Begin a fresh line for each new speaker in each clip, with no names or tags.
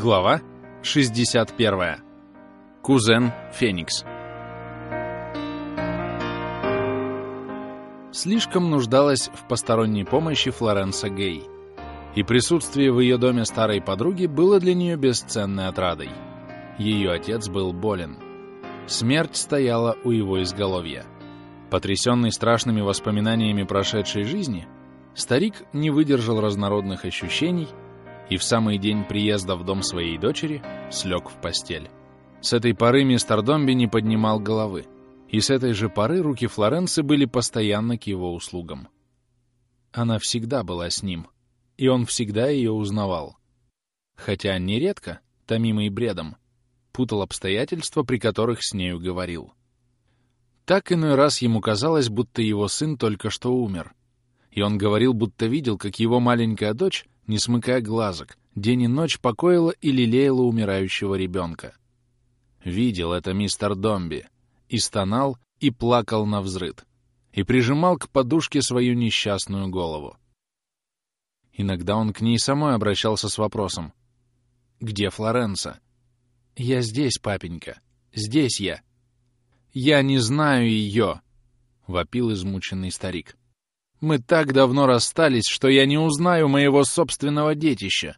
Глава 61. Кузен Феникс. Слишком нуждалась в посторонней помощи Флоренса Гей, и присутствие в ее доме старой подруги было для нее бесценной отрадой. Ее отец был болен. Смерть стояла у его изголовья. Потрясенный страшными воспоминаниями прошедшей жизни, старик не выдержал разнородных ощущений и в самый день приезда в дом своей дочери слег в постель. С этой поры мистер Домби не поднимал головы, и с этой же поры руки Флоренции были постоянно к его услугам. Она всегда была с ним, и он всегда ее узнавал. Хотя нередко, томимый бредом, путал обстоятельства, при которых с нею говорил. Так иной раз ему казалось, будто его сын только что умер, и он говорил, будто видел, как его маленькая дочь, не смыкая глазок, день и ночь покоила и лелеяла умирающего ребенка. Видел это мистер Домби, и стонал, и плакал на взрыд, и прижимал к подушке свою несчастную голову. Иногда он к ней самой обращался с вопросом. «Где Флоренса?» «Я здесь, папенька. Здесь я». «Я не знаю ее!» — вопил измученный старик. «Мы так давно расстались, что я не узнаю моего собственного детища!»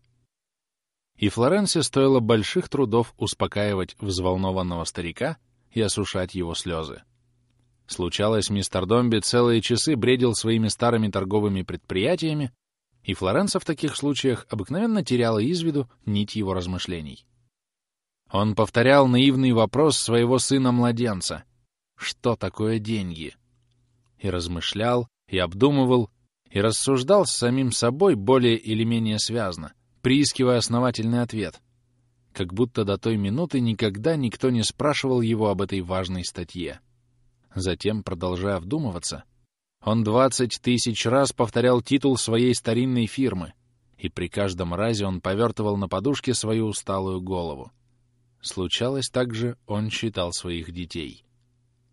И Флоренсе стоило больших трудов успокаивать взволнованного старика и осушать его слезы. Случалось, мистер Домби целые часы бредил своими старыми торговыми предприятиями, и Флоренса в таких случаях обыкновенно теряла из виду нить его размышлений. Он повторял наивный вопрос своего сына-младенца. Что такое деньги? И размышлял, и обдумывал, и рассуждал с самим собой более или менее связно, приискивая основательный ответ. Как будто до той минуты никогда никто не спрашивал его об этой важной статье. Затем, продолжая вдумываться, он двадцать тысяч раз повторял титул своей старинной фирмы, и при каждом разе он повертывал на подушке свою усталую голову. Случалось также, он считал своих детей.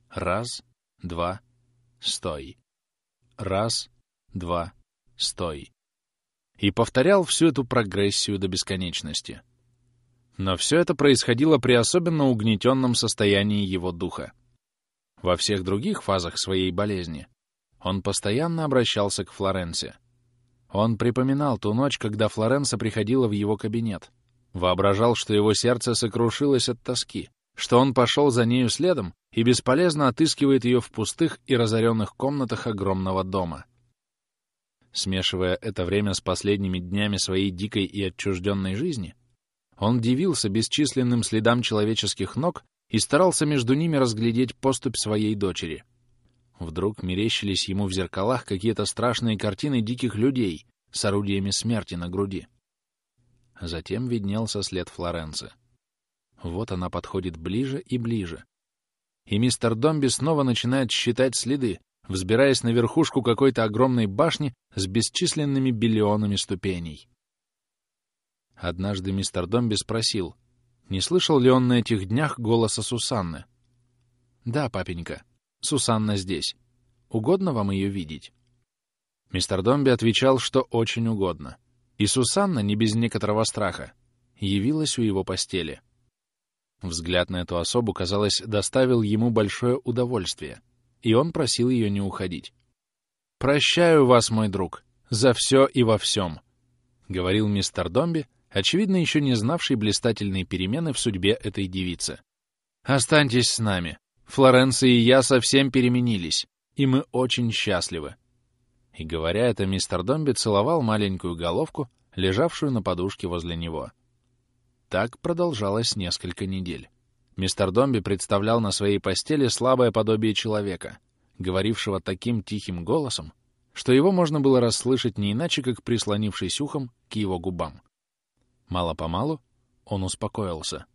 Раз, два, стой. Раз, два, стой. И повторял всю эту прогрессию до бесконечности. Но все это происходило при особенно угнетенном состоянии его духа. Во всех других фазах своей болезни он постоянно обращался к Флоренсе. Он припоминал ту ночь, когда Флоренса приходила в его кабинет, Воображал, что его сердце сокрушилось от тоски, что он пошел за нею следом и бесполезно отыскивает ее в пустых и разоренных комнатах огромного дома. Смешивая это время с последними днями своей дикой и отчужденной жизни, он дивился бесчисленным следам человеческих ног и старался между ними разглядеть поступь своей дочери. Вдруг мерещились ему в зеркалах какие-то страшные картины диких людей с орудиями смерти на груди. Затем виднелся след Флоренции. Вот она подходит ближе и ближе. И мистер Домби снова начинает считать следы, взбираясь на верхушку какой-то огромной башни с бесчисленными биллионами ступеней. Однажды мистер Домби спросил, не слышал ли он на этих днях голоса Сусанны. «Да, папенька, Сусанна здесь. Угодно вам ее видеть?» Мистер Домби отвечал, что очень угодно. И Сусанна, не без некоторого страха, явилась у его постели. Взгляд на эту особу, казалось, доставил ему большое удовольствие, и он просил ее не уходить. «Прощаю вас, мой друг, за все и во всем», — говорил мистер Домби, очевидно, еще не знавший блистательные перемены в судьбе этой девицы. «Останьтесь с нами. Флоренция и я совсем переменились, и мы очень счастливы. И, говоря это, мистер Домби целовал маленькую головку, лежавшую на подушке возле него. Так продолжалось несколько недель. Мистер Домби представлял на своей постели слабое подобие человека, говорившего таким тихим голосом, что его можно было расслышать не иначе, как прислонившись ухом к его губам. Мало-помалу он успокоился.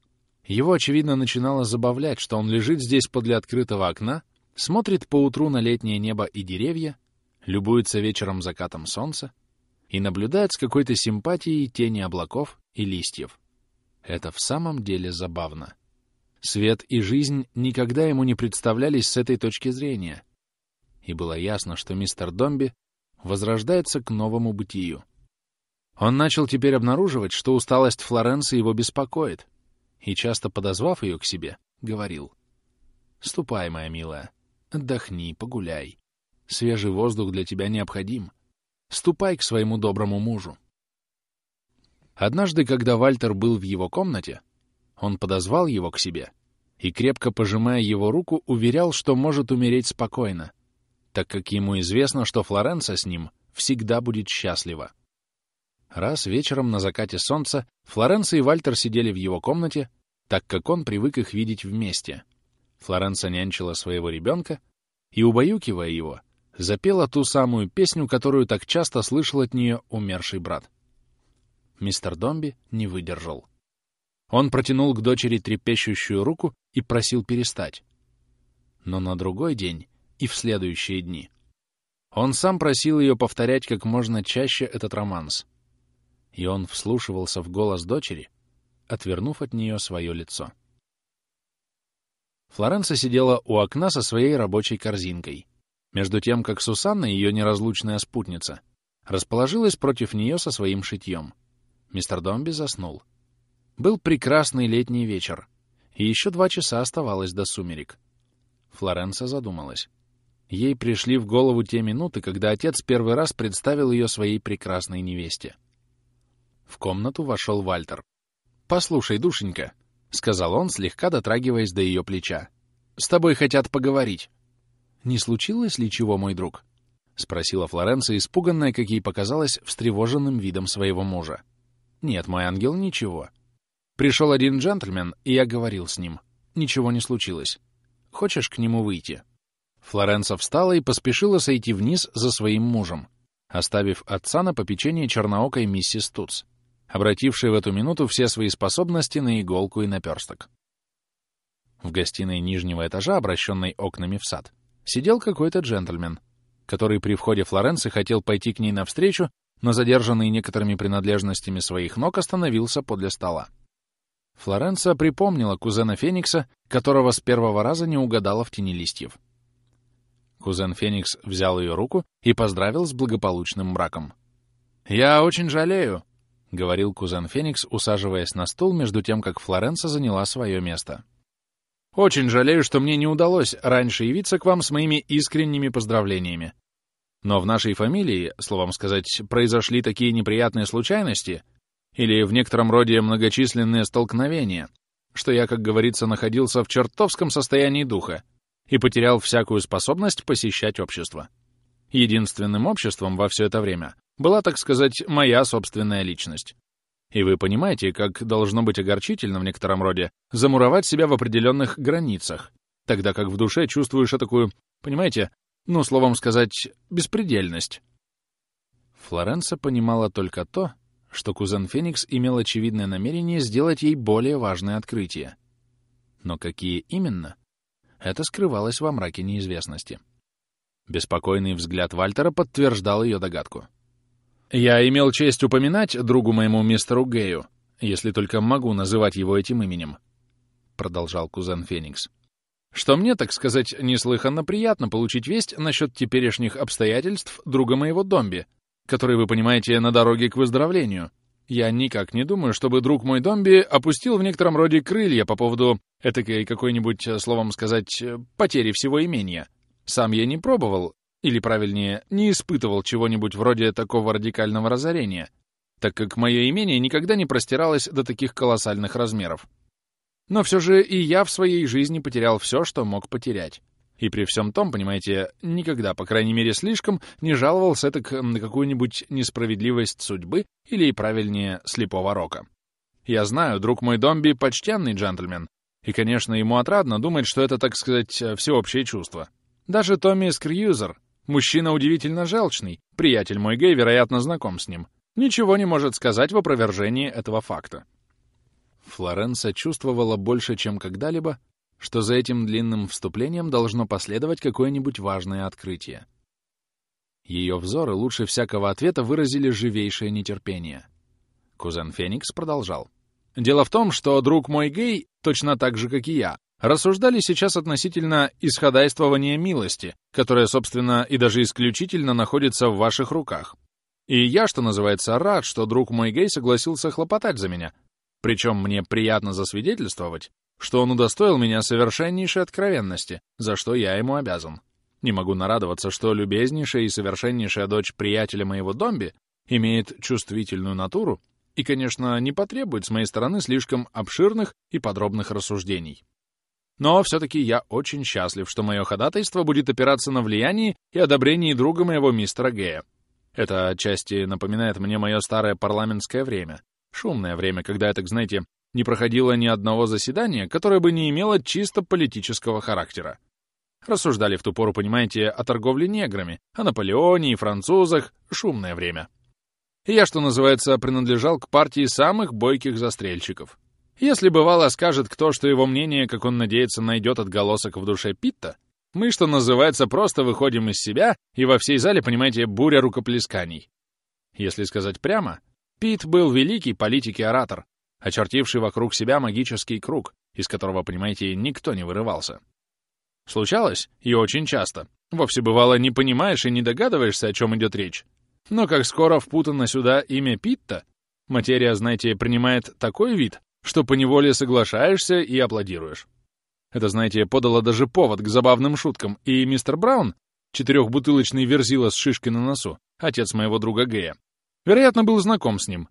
Его, очевидно, начинало забавлять, что он лежит здесь подле открытого окна, смотрит поутру на летнее небо и деревья, любуется вечером закатом солнца и наблюдает с какой-то симпатией тени облаков и листьев. Это в самом деле забавно. Свет и жизнь никогда ему не представлялись с этой точки зрения. И было ясно, что мистер Домби возрождается к новому бытию. Он начал теперь обнаруживать, что усталость Флоренции его беспокоит, и, часто подозвав ее к себе, говорил. «Ступай, моя милая, отдохни, погуляй. Свежий воздух для тебя необходим. Ступай к своему доброму мужу». Однажды, когда Вальтер был в его комнате, он подозвал его к себе и, крепко пожимая его руку, уверял, что может умереть спокойно, так как ему известно, что Флоренса с ним всегда будет счастлива. Раз вечером на закате солнца Флоренса и Вальтер сидели в его комнате, так как он привык их видеть вместе. Флоренса нянчила своего ребенка и, убаюкивая его, запела ту самую песню, которую так часто слышал от нее умерший брат. Мистер Домби не выдержал. Он протянул к дочери трепещущую руку и просил перестать. Но на другой день и в следующие дни он сам просил ее повторять как можно чаще этот романс. И он вслушивался в голос дочери, отвернув от нее свое лицо. Флоренса сидела у окна со своей рабочей корзинкой, между тем, как Сусанна, ее неразлучная спутница, расположилась против нее со своим шитьем. Мистер Домби заснул. Был прекрасный летний вечер, и еще два часа оставалось до сумерек. Флоренса задумалась. Ей пришли в голову те минуты, когда отец первый раз представил ее своей прекрасной невесте. В комнату вошел Вальтер. «Послушай, душенька», — сказал он, слегка дотрагиваясь до ее плеча. «С тобой хотят поговорить». «Не случилось ли чего, мой друг?» — спросила Флоренция, испуганная, как ей показалось, встревоженным видом своего мужа. «Нет, мой ангел, ничего. Пришел один джентльмен, и я говорил с ним. Ничего не случилось. Хочешь к нему выйти?» Флоренса встала и поспешила сойти вниз за своим мужем, оставив отца на попечение черноокой миссис Туц, обратившей в эту минуту все свои способности на иголку и наперсток. В гостиной нижнего этажа, обращенной окнами в сад, сидел какой-то джентльмен, который при входе Флоренции хотел пойти к ней навстречу, но задержанный некоторыми принадлежностями своих ног остановился подле стола. Флоренция припомнила кузена Феникса, которого с первого раза не угадала в тени листьев. Кузен Феникс взял ее руку и поздравил с благополучным браком. «Я очень жалею», — говорил кузен Феникс, усаживаясь на стул между тем, как Флоренса заняла свое место. «Очень жалею, что мне не удалось раньше явиться к вам с моими искренними поздравлениями. Но в нашей фамилии, словом сказать, произошли такие неприятные случайности, или в некотором роде многочисленные столкновения, что я, как говорится, находился в чертовском состоянии духа и потерял всякую способность посещать общество. Единственным обществом во все это время была, так сказать, моя собственная личность. И вы понимаете, как должно быть огорчительно в некотором роде замуровать себя в определенных границах, тогда как в душе чувствуешь такую, понимаете, ну, словом сказать, беспредельность. Флоренса понимала только то, что кузен Феникс имел очевидное намерение сделать ей более важное открытие. Но какие именно? Это скрывалось во мраке неизвестности. Беспокойный взгляд Вальтера подтверждал ее догадку. «Я имел честь упоминать другу моему мистеру Гею, если только могу называть его этим именем», — продолжал кузен Феникс, «что мне, так сказать, неслыханно приятно получить весть насчет теперешних обстоятельств друга моего Домби, который, вы понимаете, на дороге к выздоровлению. Я никак не думаю, чтобы друг мой Домби опустил в некотором роде крылья по поводу этакой какой-нибудь, словом сказать, потери всего имения. Сам я не пробовал, или, правильнее, не испытывал чего-нибудь вроде такого радикального разорения, так как мое имение никогда не простиралось до таких колоссальных размеров. Но все же и я в своей жизни потерял все, что мог потерять. И при всем том, понимаете, никогда, по крайней мере, слишком не жаловался так на какую-нибудь несправедливость судьбы или, правильнее, слепого рока. Я знаю, друг мой Домби — почтенный джентльмен, и, конечно, ему отрадно думать, что это, так сказать, всеобщее чувство. Даже Томми Скрьюзер, мужчина удивительно желчный, приятель мой гей, вероятно, знаком с ним, ничего не может сказать в опровержении этого факта. Флоренса чувствовала больше, чем когда-либо, что за этим длинным вступлением должно последовать какое-нибудь важное открытие. Ее взоры лучше всякого ответа выразили живейшее нетерпение. Кузен Феникс продолжал. «Дело в том, что друг мой гей, точно так же, как и я, рассуждали сейчас относительно исходайствования милости, которая, собственно, и даже исключительно находится в ваших руках. И я, что называется, рад, что друг мой гей согласился хлопотать за меня. Причем мне приятно засвидетельствовать, что он удостоил меня совершеннейшей откровенности, за что я ему обязан. Не могу нарадоваться, что любезнейшая и совершеннейшая дочь приятеля моего Домби имеет чувствительную натуру и, конечно, не потребует с моей стороны слишком обширных и подробных рассуждений. Но все-таки я очень счастлив, что мое ходатайство будет опираться на влиянии и одобрении друга моего мистера Гея. Это отчасти напоминает мне мое старое парламентское время. Шумное время, когда я, так знаете, не проходило ни одного заседания, которое бы не имело чисто политического характера. Рассуждали в ту пору, понимаете, о торговле неграми, о Наполеоне и французах. Шумное время. Я, что называется, принадлежал к партии самых бойких застрельщиков. Если бывало скажет кто, что его мнение, как он надеется, найдет отголосок в душе Питта, мы, что называется, просто выходим из себя, и во всей зале, понимаете, буря рукоплесканий. Если сказать прямо, Питт был великий политик и оратор, очертивший вокруг себя магический круг, из которого, понимаете, никто не вырывался. Случалось, и очень часто. Вовсе бывало не понимаешь и не догадываешься, о чем идет речь. Но как скоро впутано сюда имя Питта, материя, знаете, принимает такой вид, что поневоле соглашаешься и аплодируешь. Это, знаете, подало даже повод к забавным шуткам, и мистер Браун, четырехбутылочный верзила с шишкой на носу, отец моего друга Гея, вероятно, был знаком с ним.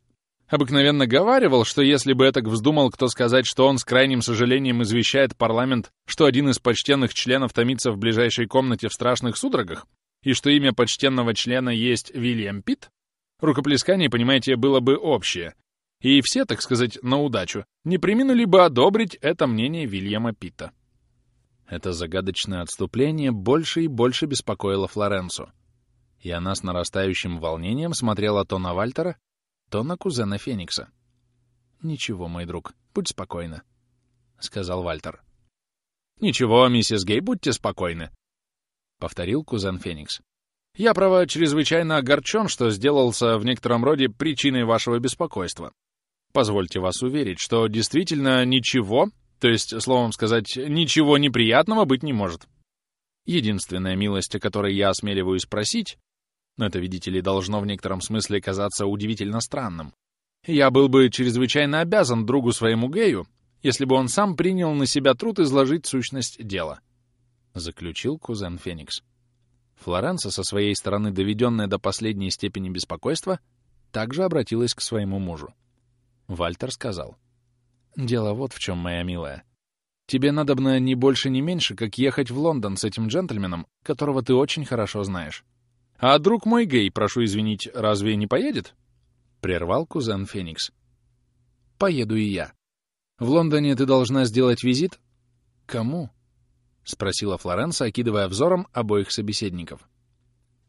Обыкновенно говаривал, что если бы этак вздумал кто сказать, что он с крайним сожалением извещает парламент, что один из почтенных членов томится в ближайшей комнате в страшных судорогах, и что имя почтенного члена есть Вильям Питт, рукоплескание, понимаете, было бы общее, и все, так сказать, на удачу, не приминули бы одобрить это мнение Вильяма Питта. Это загадочное отступление больше и больше беспокоило Флоренцу, и она с нарастающим волнением смотрела то на Вальтера, то на кузена Феникса. «Ничего, мой друг, будь спокойна», — сказал Вальтер. «Ничего, миссис Гей, будьте спокойны», — повторил кузен Феникс. «Я, право, чрезвычайно огорчен, что сделался в некотором роде причиной вашего беспокойства. Позвольте вас уверить, что действительно ничего, то есть, словом сказать, ничего неприятного быть не может. Единственная милость, о которой я осмеливаюсь просить, но это, видите ли, должно в некотором смысле казаться удивительно странным. Я был бы чрезвычайно обязан другу своему Гею, если бы он сам принял на себя труд изложить сущность дела. Заключил кузен Феникс. Флоренса, со своей стороны доведенная до последней степени беспокойства, также обратилась к своему мужу. Вальтер сказал. «Дело вот в чем, моя милая. Тебе надобно не больше, ни меньше, как ехать в Лондон с этим джентльменом, которого ты очень хорошо знаешь. А друг мой гей, прошу извинить, разве не поедет?» Прервал кузен Феникс. «Поеду и я. В Лондоне ты должна сделать визит?» «Кому?» — спросила Флоренса, окидывая взором обоих собеседников.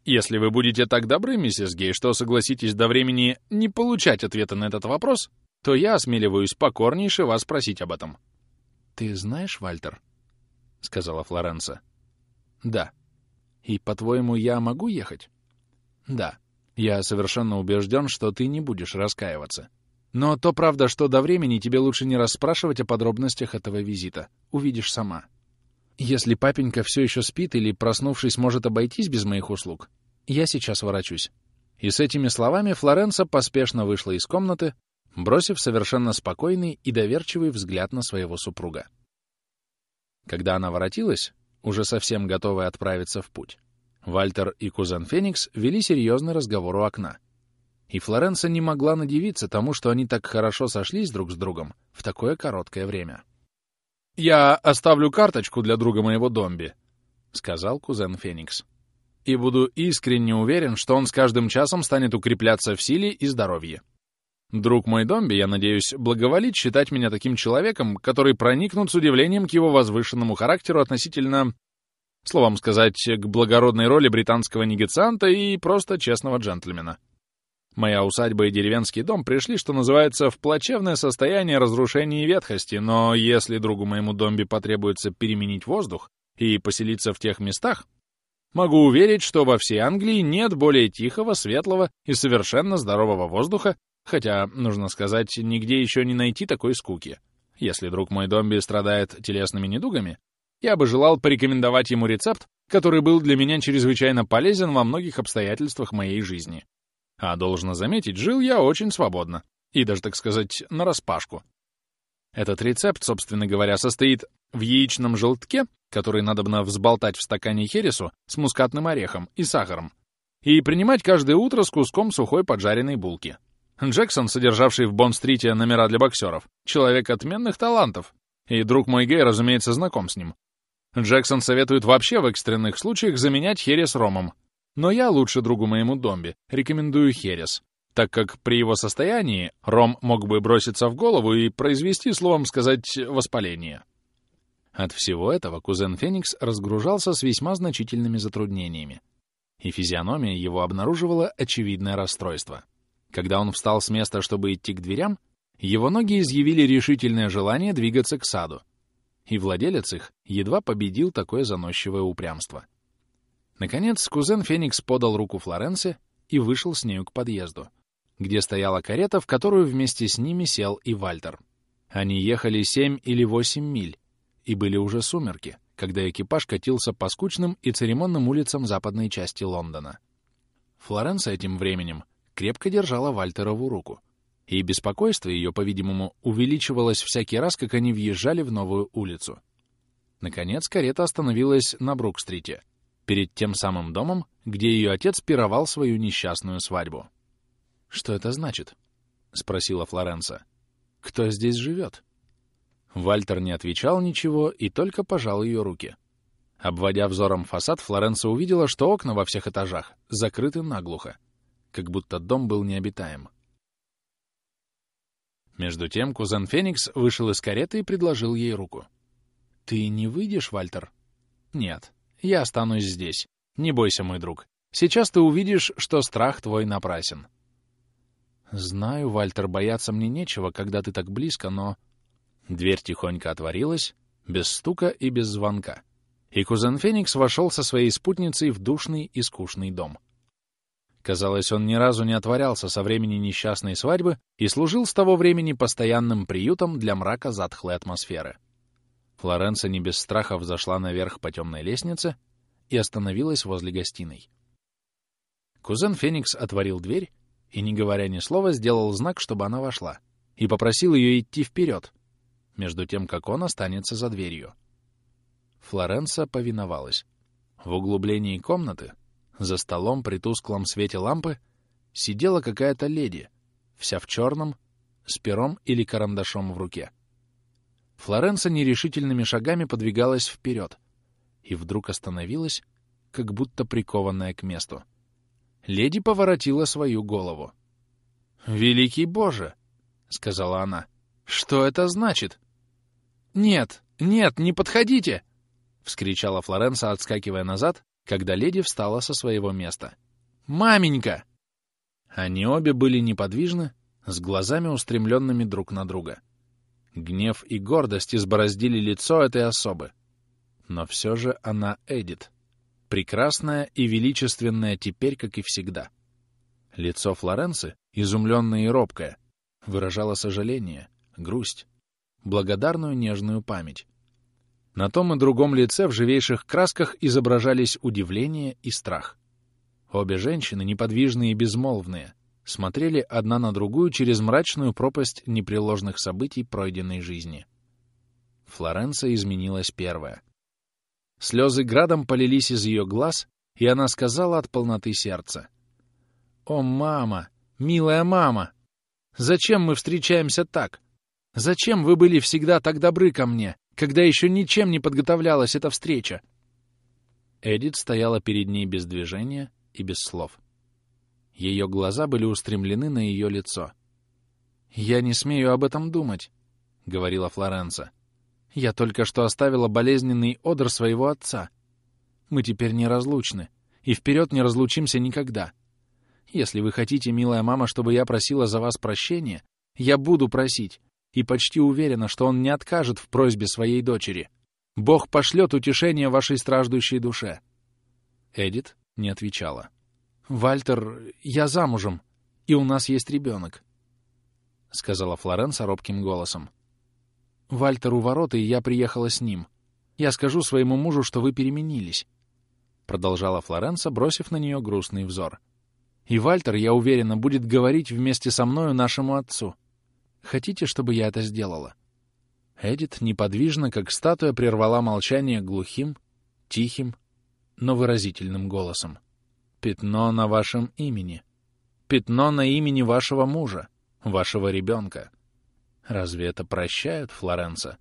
«Если вы будете так добры, миссис Гей, что согласитесь до времени не получать ответа на этот вопрос, то я осмеливаюсь покорнейше вас спросить об этом». «Ты знаешь, Вальтер?» — сказала Флоренса. «Да. И, по-твоему, я могу ехать?» «Да. Я совершенно убежден, что ты не будешь раскаиваться. Но то правда, что до времени тебе лучше не расспрашивать о подробностях этого визита. Увидишь сама. Если папенька все еще спит или, проснувшись, может обойтись без моих услуг, я сейчас ворочусь». И с этими словами Флоренса поспешно вышла из комнаты, бросив совершенно спокойный и доверчивый взгляд на своего супруга. Когда она воротилась, уже совсем готовая отправиться в путь, Вальтер и кузен Феникс вели серьезный разговор у окна. И Флоренса не могла надевиться тому, что они так хорошо сошлись друг с другом в такое короткое время. «Я оставлю карточку для друга моего Домби», — сказал кузен Феникс. «И буду искренне уверен, что он с каждым часом станет укрепляться в силе и здоровье. Друг мой Домби, я надеюсь, благоволит считать меня таким человеком, который проникнут с удивлением к его возвышенному характеру относительно, словом сказать, к благородной роли британского негацианта и просто честного джентльмена. Моя усадьба и деревенский дом пришли, что называется, в плачевное состояние разрушения и ветхости, но если другу моему Домби потребуется переменить воздух и поселиться в тех местах, могу уверить, что во всей Англии нет более тихого, светлого и совершенно здорового воздуха, Хотя, нужно сказать, нигде еще не найти такой скуки. Если друг мой Домби страдает телесными недугами, я бы желал порекомендовать ему рецепт, который был для меня чрезвычайно полезен во многих обстоятельствах моей жизни. А должно заметить, жил я очень свободно. И даже, так сказать, нараспашку. Этот рецепт, собственно говоря, состоит в яичном желтке, который надобно взболтать в стакане хересу с мускатным орехом и сахаром, и принимать каждое утро с куском сухой поджаренной булки. Джексон, содержавший в Бонн-стрите номера для боксеров, человек отменных талантов, и друг мой Гей, разумеется, знаком с ним. Джексон советует вообще в экстренных случаях заменять херес ромом. Но я лучше другу моему Домби рекомендую херес, так как при его состоянии ром мог бы броситься в голову и произвести, словом сказать, воспаление. От всего этого кузен Феникс разгружался с весьма значительными затруднениями, и физиономия его обнаруживала очевидное расстройство. Когда он встал с места, чтобы идти к дверям, его ноги изъявили решительное желание двигаться к саду, и владелец их едва победил такое заносчивое упрямство. Наконец, кузен Феникс подал руку Флоренсе и вышел с нею к подъезду, где стояла карета, в которую вместе с ними сел и Вальтер. Они ехали семь или восемь миль, и были уже сумерки, когда экипаж катился по скучным и церемонным улицам западной части Лондона. Флоренса этим временем крепко держала Вальтерову руку — и беспокойство ее, по-видимому, увеличивалось всякий раз, как они въезжали в новую улицу. Наконец карета остановилась на Брук-стрите, перед тем самым домом, где ее отец пировал свою несчастную свадьбу. «Что это значит?» — спросила Флоренса. «Кто здесь живет?» Вальтер не отвечал ничего и только пожал ее руки. Обводя взором фасад, Флоренса увидела, что окна во всех этажах закрыты наглухо, как будто дом был необитаем. Между тем кузен Феникс вышел из кареты и предложил ей руку. «Ты не выйдешь, Вальтер?» «Нет, я останусь здесь. Не бойся, мой друг. Сейчас ты увидишь, что страх твой напрасен». «Знаю, Вальтер, бояться мне нечего, когда ты так близко, но...» Дверь тихонько отворилась, без стука и без звонка, и кузен Феникс вошел со своей спутницей в душный и скучный дом. Казалось, он ни разу не отворялся со времени несчастной свадьбы и служил с того времени постоянным приютом для мрака затхлой атмосферы. Флоренция не без страха взошла наверх по темной лестнице и остановилась возле гостиной. Кузен Феникс отворил дверь и, не говоря ни слова, сделал знак, чтобы она вошла, и попросил ее идти вперед, между тем, как он останется за дверью. Флоренса повиновалась. В углублении комнаты за столом при тусклом свете лампы сидела какая-то леди, вся в черном, с пером или карандашом в руке. Флоренса нерешительными шагами подвигалась вперед и вдруг остановилась, как будто прикованная к месту. Леди поворотила свою голову. «Великий Боже!» — сказала она. «Что это значит?» «Нет, нет, не подходите!» — вскричала Флоренса, отскакивая назад когда леди встала со своего места. «Маменька!» Они обе были неподвижны, с глазами устремленными друг на друга. Гнев и гордость избороздили лицо этой особы. Но все же она Эдит. Прекрасная и величественная теперь, как и всегда. Лицо Флоренции, изумленное и робкое, выражало сожаление, грусть, благодарную нежную память. На том и другом лице в живейших красках изображались удивление и страх. Обе женщины, неподвижные и безмолвные, смотрели одна на другую через мрачную пропасть непреложных событий пройденной жизни. Флоренция изменилась первая. Слезы градом полились из ее глаз, и она сказала от полноты сердца. «О, мама! Милая мама! Зачем мы встречаемся так? Зачем вы были всегда так добры ко мне? Когда еще ничем не подготовлялась эта встреча. Эдит стояла перед ней без движения и без слов. Ее глаза были устремлены на ее лицо. «Я не смею об этом думать», — говорила Флоренса. «Я только что оставила болезненный одр своего отца. Мы теперь неразлучны, и вперед не разлучимся никогда. Если вы хотите, милая мама, чтобы я просила за вас прощения, я буду просить, и почти уверена, что он не откажет в просьбе своей дочери. Бог пошлет утешение вашей страждущей душе. Эдит не отвечала. «Вальтер, я замужем, и у нас есть ребенок», — сказала Флоренса робким голосом. «Вальтер у ворот, и я приехала с ним. Я скажу своему мужу, что вы переменились», — продолжала Флоренса, бросив на нее грустный взор. И Вальтер, я уверена, будет говорить вместе со мною нашему отцу. Хотите, чтобы я это сделала?» Эдит неподвижно, как статуя, прервала молчание глухим, тихим, но выразительным голосом. «Пятно на вашем имени. Пятно на имени вашего мужа, вашего ребенка. Разве это прощают, Флоренса?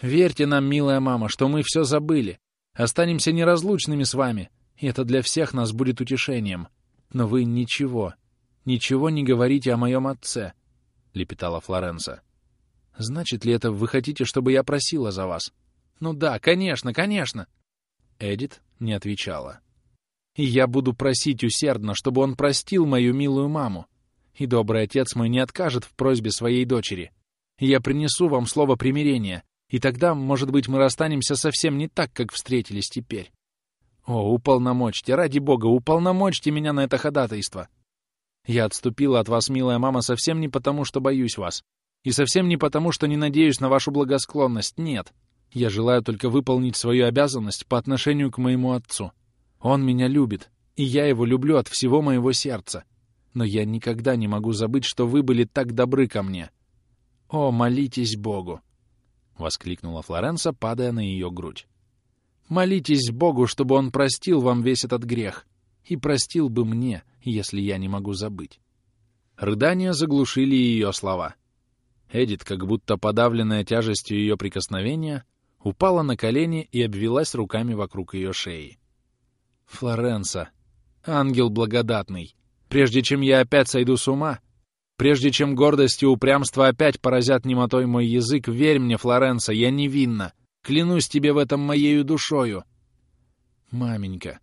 Верьте нам, милая мама, что мы все забыли, останемся неразлучными с вами, и это для всех нас будет утешением. Но вы ничего, ничего не говорите о моем отце, — лепетала Флоренса. Значит ли это, вы хотите, чтобы я просила за вас? Ну да, конечно, конечно. Эдит не отвечала. И я буду просить усердно, чтобы он простил мою милую маму. И добрый отец мой не откажет в просьбе своей дочери. Я принесу вам слово примирения, и тогда, может быть, мы расстанемся совсем не так, как встретились теперь. О, уполномочьте, ради бога, уполномочьте меня на это ходатайство. Я отступила от вас, милая мама, совсем не потому, что боюсь вас. И совсем не потому, что не надеюсь на вашу благосклонность, нет. Я желаю только выполнить свою обязанность по отношению к моему отцу. Он меня любит, и я его люблю от всего моего сердца. Но я никогда не могу забыть, что вы были так добры ко мне. О, молитесь Богу! — воскликнула Флоренса, падая на ее грудь. «Молитесь Богу, чтобы Он простил вам весь этот грех, и простил бы мне, если я не могу забыть». Рыдания заглушили ее слова. Эдит, как будто подавленная тяжестью ее прикосновения, упала на колени и обвелась руками вокруг ее шеи. «Флоренса, ангел благодатный, прежде чем я опять сойду с ума, Прежде чем гордость и упрямство опять поразят немотой мой язык, верь мне, Флоренса, я невинна. Клянусь тебе в этом моею душою. Маменька,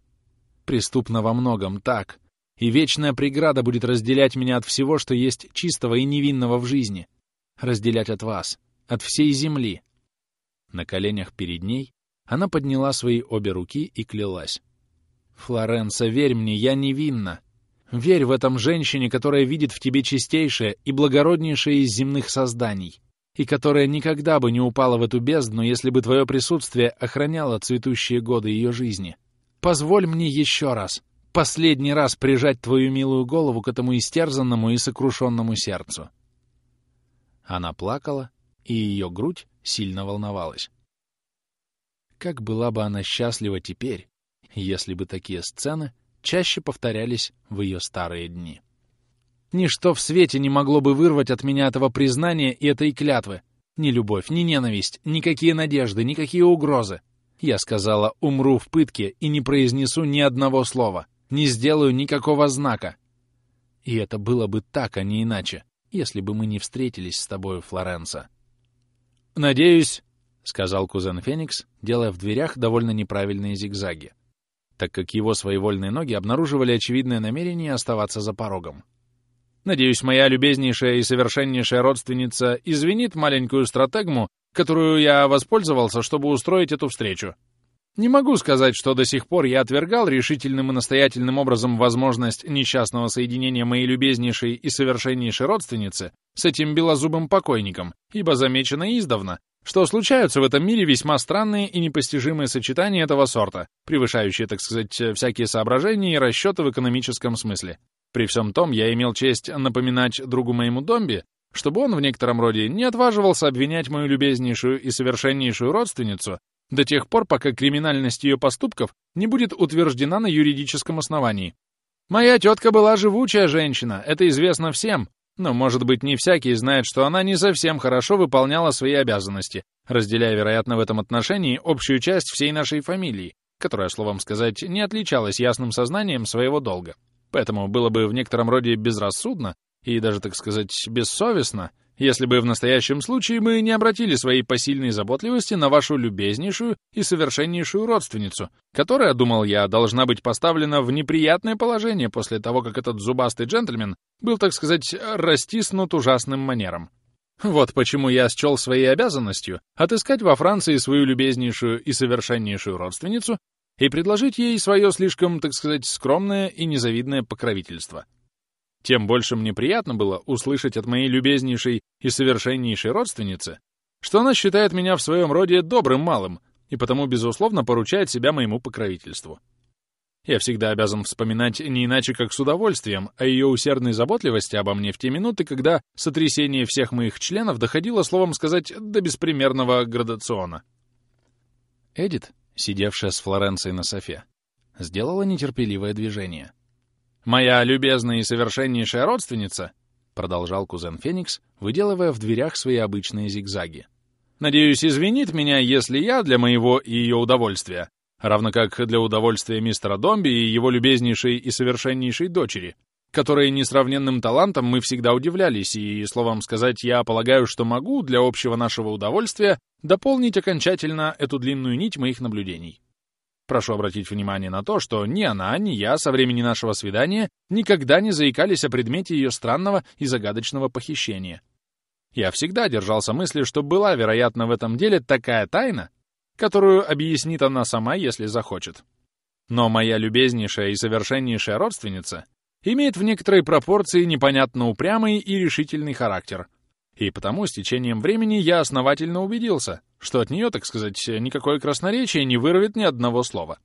преступно во многом, так. И вечная преграда будет разделять меня от всего, что есть чистого и невинного в жизни. Разделять от вас, от всей земли. На коленях перед ней она подняла свои обе руки и клялась. «Флоренса, верь мне, я невинна. Верь в этом женщине, которая видит в тебе чистейшее и благороднейшее из земных созданий, и которая никогда бы не упала в эту бездну, если бы твое присутствие охраняло цветущие годы ее жизни. Позволь мне еще раз, последний раз прижать твою милую голову к этому истерзанному и сокрушенному сердцу. Она плакала, и ее грудь сильно волновалась. Как была бы она счастлива теперь, если бы такие сцены — чаще повторялись в ее старые дни. Ничто в свете не могло бы вырвать от меня этого признания и этой клятвы. Ни любовь, ни ненависть, никакие надежды, никакие угрозы. Я сказала, умру в пытке и не произнесу ни одного слова, не сделаю никакого знака. И это было бы так, а не иначе, если бы мы не встретились с тобою, Флоренса. «Надеюсь», — сказал кузен Феникс, делая в дверях довольно неправильные зигзаги так как его своевольные ноги обнаруживали очевидное намерение оставаться за порогом. «Надеюсь, моя любезнейшая и совершеннейшая родственница извинит маленькую стратегму, которую я воспользовался, чтобы устроить эту встречу. Не могу сказать, что до сих пор я отвергал решительным и настоятельным образом возможность несчастного соединения моей любезнейшей и совершеннейшей родственницы с этим белозубым покойником, ибо замечено издавна, что случаются в этом мире весьма странные и непостижимые сочетания этого сорта, превышающие, так сказать, всякие соображения и расчеты в экономическом смысле. При всем том, я имел честь напоминать другу моему Домби, чтобы он в некотором роде не отваживался обвинять мою любезнейшую и совершеннейшую родственницу до тех пор, пока криминальность ее поступков не будет утверждена на юридическом основании. Моя тетка была живучая женщина, это известно всем, но, может быть, не всякий знает, что она не совсем хорошо выполняла свои обязанности, разделяя, вероятно, в этом отношении общую часть всей нашей фамилии, которая, словом сказать, не отличалась ясным сознанием своего долга. Поэтому было бы в некотором роде безрассудно и даже, так сказать, бессовестно если бы в настоящем случае мы не обратили своей посильной заботливости на вашу любезнейшую и совершеннейшую родственницу, которая, думал я, должна быть поставлена в неприятное положение после того, как этот зубастый джентльмен был, так сказать, растиснут ужасным манером. Вот почему я счел своей обязанностью отыскать во Франции свою любезнейшую и совершеннейшую родственницу и предложить ей свое слишком, так сказать, скромное и незавидное покровительство. Тем больше мне приятно было услышать от моей любезнейшей и совершеннейшей родственницы, что она считает меня в своем роде добрым малым и потому, безусловно, поручает себя моему покровительству. Я всегда обязан вспоминать не иначе, как с удовольствием, о ее усердной заботливости обо мне в те минуты, когда сотрясение всех моих членов доходило, словом сказать, до беспримерного градациона. Эдит, сидевшая с Флоренцией на софе, сделала нетерпеливое движение. «Моя любезная и совершеннейшая родственница», — продолжал кузен Феникс, выделывая в дверях свои обычные зигзаги. «Надеюсь, извинит меня, если я для моего и ее удовольствия равно как для удовольствия мистера Домби и его любезнейшей и совершеннейшей дочери, которой несравненным талантом мы всегда удивлялись, и, словом сказать, я полагаю, что могу для общего нашего удовольствия дополнить окончательно эту длинную нить моих наблюдений. Прошу обратить внимание на то, что ни она, ни я со времени нашего свидания никогда не заикались о предмете ее странного и загадочного похищения. Я всегда держался мысли, что была, вероятно, в этом деле такая тайна, которую объяснит она сама, если захочет. Но моя любезнейшая и совершеннейшая родственница имеет в некоторой пропорции непонятно упрямый и решительный характер. И потому с течением времени я основательно убедился, что от нее, так сказать, никакое красноречие не вырвет ни одного слова.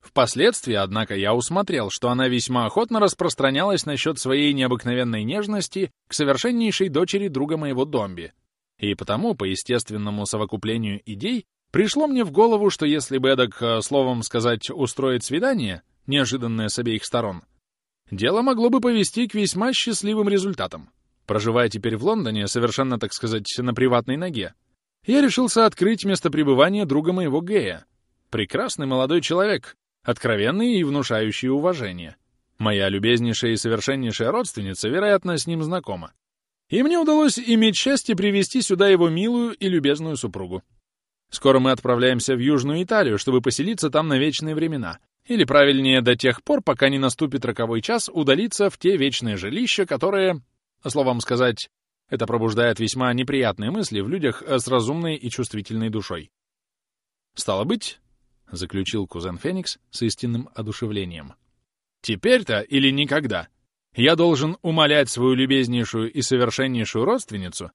Впоследствии, однако, я усмотрел, что она весьма охотно распространялась насчет своей необыкновенной нежности к совершеннейшей дочери друга моего Домби, и потому, по естественному совокуплению идей, Пришло мне в голову, что если бы эдак, э, словом сказать, устроить свидание, неожиданное с обеих сторон, дело могло бы повести к весьма счастливым результатам. Проживая теперь в Лондоне, совершенно, так сказать, на приватной ноге, я решился открыть место пребывания друга моего Гея. Прекрасный молодой человек, откровенный и внушающий уважение. Моя любезнейшая и совершеннейшая родственница, вероятно, с ним знакома. И мне удалось иметь счастье привести сюда его милую и любезную супругу. Скоро мы отправляемся в Южную Италию, чтобы поселиться там на вечные времена. Или, правильнее, до тех пор, пока не наступит роковой час, удалиться в те вечные жилища, которые, словом сказать, это пробуждает весьма неприятные мысли в людях с разумной и чувствительной душой. «Стало быть», — заключил кузен Феникс с истинным одушевлением, «теперь-то или никогда я должен умолять свою любезнейшую и совершеннейшую родственницу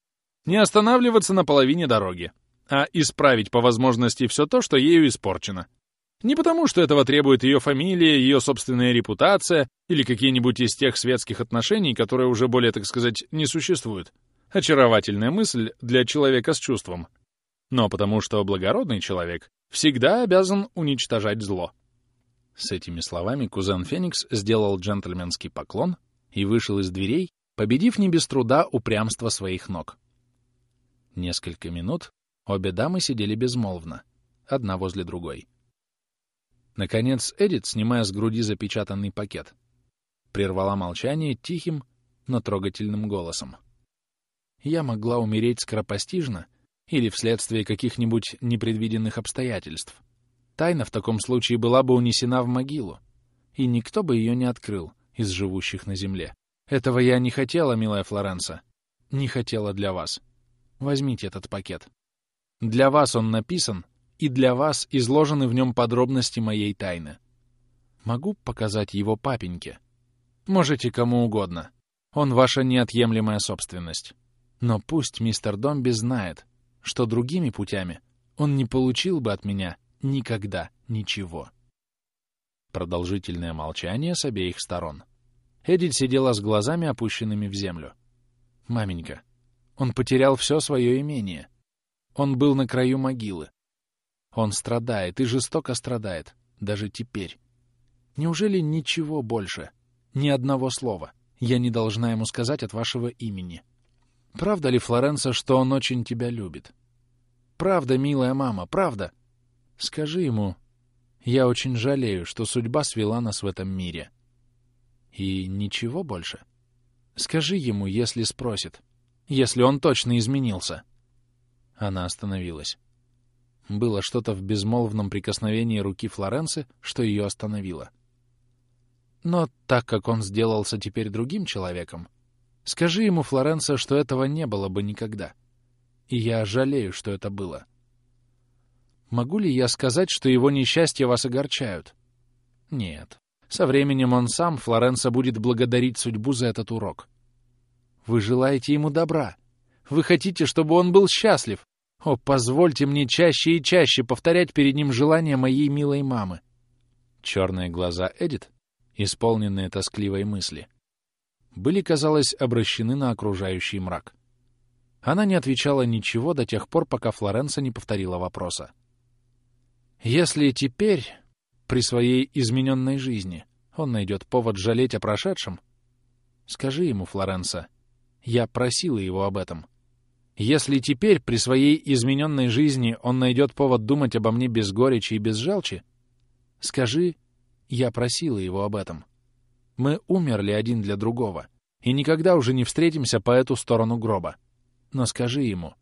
не останавливаться на половине дороги, а исправить по возможности все то, что ею испорчено. Не потому, что этого требует ее фамилия, ее собственная репутация или какие-нибудь из тех светских отношений, которые уже более, так сказать, не существуют. Очаровательная мысль для человека с чувством. Но потому что благородный человек всегда обязан уничтожать зло. С этими словами кузен Феникс сделал джентльменский поклон и вышел из дверей, победив не без труда упрямство своих ног. Несколько минут Обе дамы сидели безмолвно, одна возле другой. Наконец Эдит, снимая с груди запечатанный пакет, прервала молчание тихим, но трогательным голосом. «Я могла умереть скоропостижно или вследствие каких-нибудь непредвиденных обстоятельств. Тайна в таком случае была бы унесена в могилу, и никто бы ее не открыл из живущих на земле. Этого я не хотела, милая Флоренса, не хотела для вас. Возьмите этот пакет. Для вас он написан, и для вас изложены в нем подробности моей тайны. Могу показать его папеньке? Можете кому угодно. Он ваша неотъемлемая собственность. Но пусть мистер Домби знает, что другими путями он не получил бы от меня никогда ничего. Продолжительное молчание с обеих сторон. Эдит сидела с глазами, опущенными в землю. «Маменька, он потерял все свое имение. Он был на краю могилы. Он страдает и жестоко страдает, даже теперь. Неужели ничего больше, ни одного слова я не должна ему сказать от вашего имени? Правда ли, Флоренса, что он очень тебя любит? Правда, милая мама, правда? Скажи ему, я очень жалею, что судьба свела нас в этом мире. И ничего больше? Скажи ему, если спросит, если он точно изменился. Она остановилась. Было что-то в безмолвном прикосновении руки Флоренции, что ее остановило. Но так как он сделался теперь другим человеком, скажи ему, Флоренция, что этого не было бы никогда. И я жалею, что это было. Могу ли я сказать, что его несчастья вас огорчают? Нет. Со временем он сам, Флоренса, будет благодарить судьбу за этот урок. Вы желаете ему добра. Вы хотите, чтобы он был счастлив. О, позвольте мне чаще и чаще повторять перед ним желания моей милой мамы. Черные глаза Эдит, исполненные тоскливой мысли, были, казалось, обращены на окружающий мрак. Она не отвечала ничего до тех пор, пока Флоренса не повторила вопроса. «Если теперь, при своей измененной жизни, он найдет повод жалеть о прошедшем, скажи ему, Флоренса, я просила его об этом. Если теперь, при своей измененной жизни, он найдет повод думать обо мне без горечи и без желчи, скажи, я просила его об этом. Мы умерли один для другого, и никогда уже не встретимся по эту сторону гроба. Но скажи ему.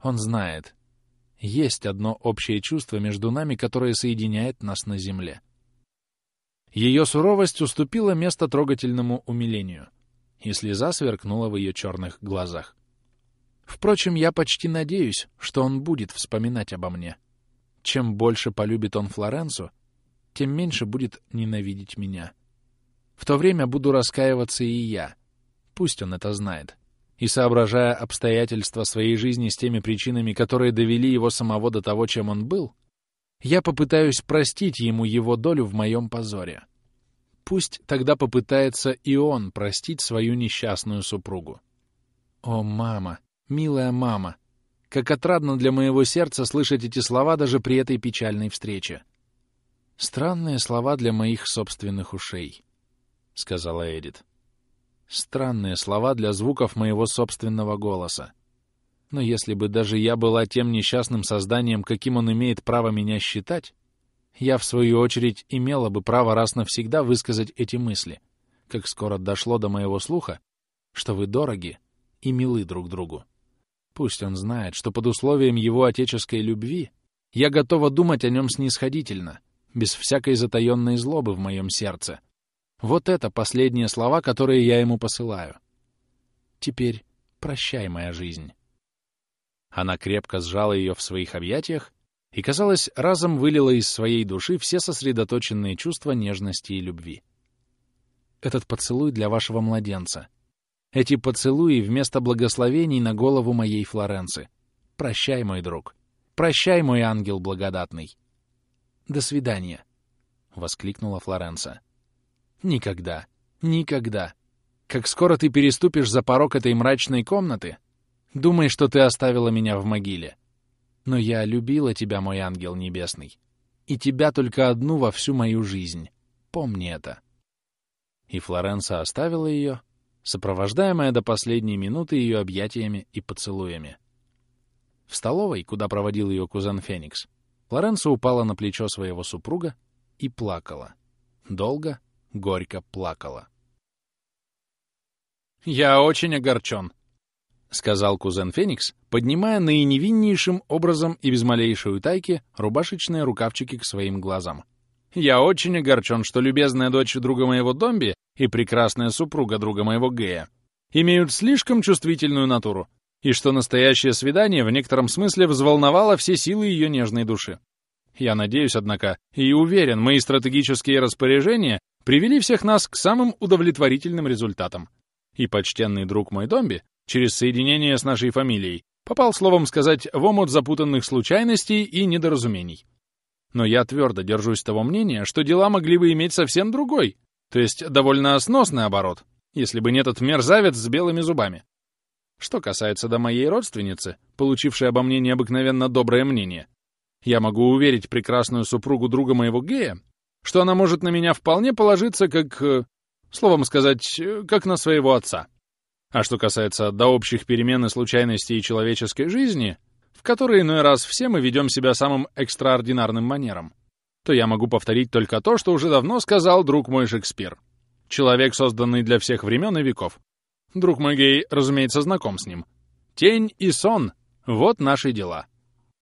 Он знает. Есть одно общее чувство между нами, которое соединяет нас на земле. Ее суровость уступила место трогательному умилению, и слеза сверкнула в ее черных глазах. Впрочем, я почти надеюсь, что он будет вспоминать обо мне. Чем больше полюбит он Флоренцу, тем меньше будет ненавидеть меня. В то время буду раскаиваться и я. Пусть он это знает и соображая обстоятельства своей жизни с теми причинами, которые довели его самого до того, чем он был, я попытаюсь простить ему его долю в моем позоре. Пусть тогда попытается и он простить свою несчастную супругу. О, мама, милая мама, как отрадно для моего сердца слышать эти слова даже при этой печальной встрече. Странные слова для моих собственных ушей, — сказала Эдит. Странные слова для звуков моего собственного голоса. Но если бы даже я была тем несчастным созданием, каким он имеет право меня считать, я, в свою очередь, имела бы право раз навсегда высказать эти мысли, как скоро дошло до моего слуха, что вы дороги и милы друг другу. Пусть он знает, что под условием его отеческой любви я готова думать о нем снисходительно, без всякой затаенной злобы в моем сердце, вот это последние слова, которые я ему посылаю. Теперь прощай, моя жизнь. Она крепко сжала ее в своих объятиях и, казалось, разом вылила из своей души все сосредоточенные чувства нежности и любви. Этот поцелуй для вашего младенца. Эти поцелуи вместо благословений на голову моей Флоренции. Прощай, мой друг. Прощай, мой ангел благодатный. До свидания, — воскликнула Флоренция. Никогда. Никогда. Как скоро ты переступишь за порог этой мрачной комнаты, думай, что ты оставила меня в могиле. Но я любила тебя, мой ангел небесный, и тебя только одну во всю мою жизнь. Помни это. И Флоренса оставила ее, сопровождаемая до последней минуты ее объятиями и поцелуями. В столовой, куда проводил ее кузен Феникс, Флоренса упала на плечо своего супруга и плакала. Долго горько плакала. «Я очень огорчен», — сказал кузен Феникс, поднимая наиневиннейшим образом и без малейшей утайки рубашечные рукавчики к своим глазам. «Я очень огорчен, что любезная дочь друга моего Домби и прекрасная супруга друга моего Гея имеют слишком чувствительную натуру, и что настоящее свидание в некотором смысле взволновало все силы ее нежной души. Я надеюсь, однако, и уверен, мои стратегические распоряжения привели всех нас к самым удовлетворительным результатам. И почтенный друг мой Домби, через соединение с нашей фамилией, попал, словом сказать, в омут запутанных случайностей и недоразумений. Но я твердо держусь того мнения, что дела могли бы иметь совсем другой, то есть довольно сносный оборот, если бы не этот мерзавец с белыми зубами. Что касается до моей родственницы, получившей обо мне необыкновенно доброе мнение, я могу уверить прекрасную супругу друга моего гея, что она может на меня вполне положиться как, э, словом сказать, э, как на своего отца. А что касается до общих перемен и случайностей человеческой жизни, в которой иной раз все мы ведем себя самым экстраординарным манером, то я могу повторить только то, что уже давно сказал друг мой Шекспир. Человек, созданный для всех времен и веков. Друг мой гей, разумеется, знаком с ним. Тень и сон — вот наши дела.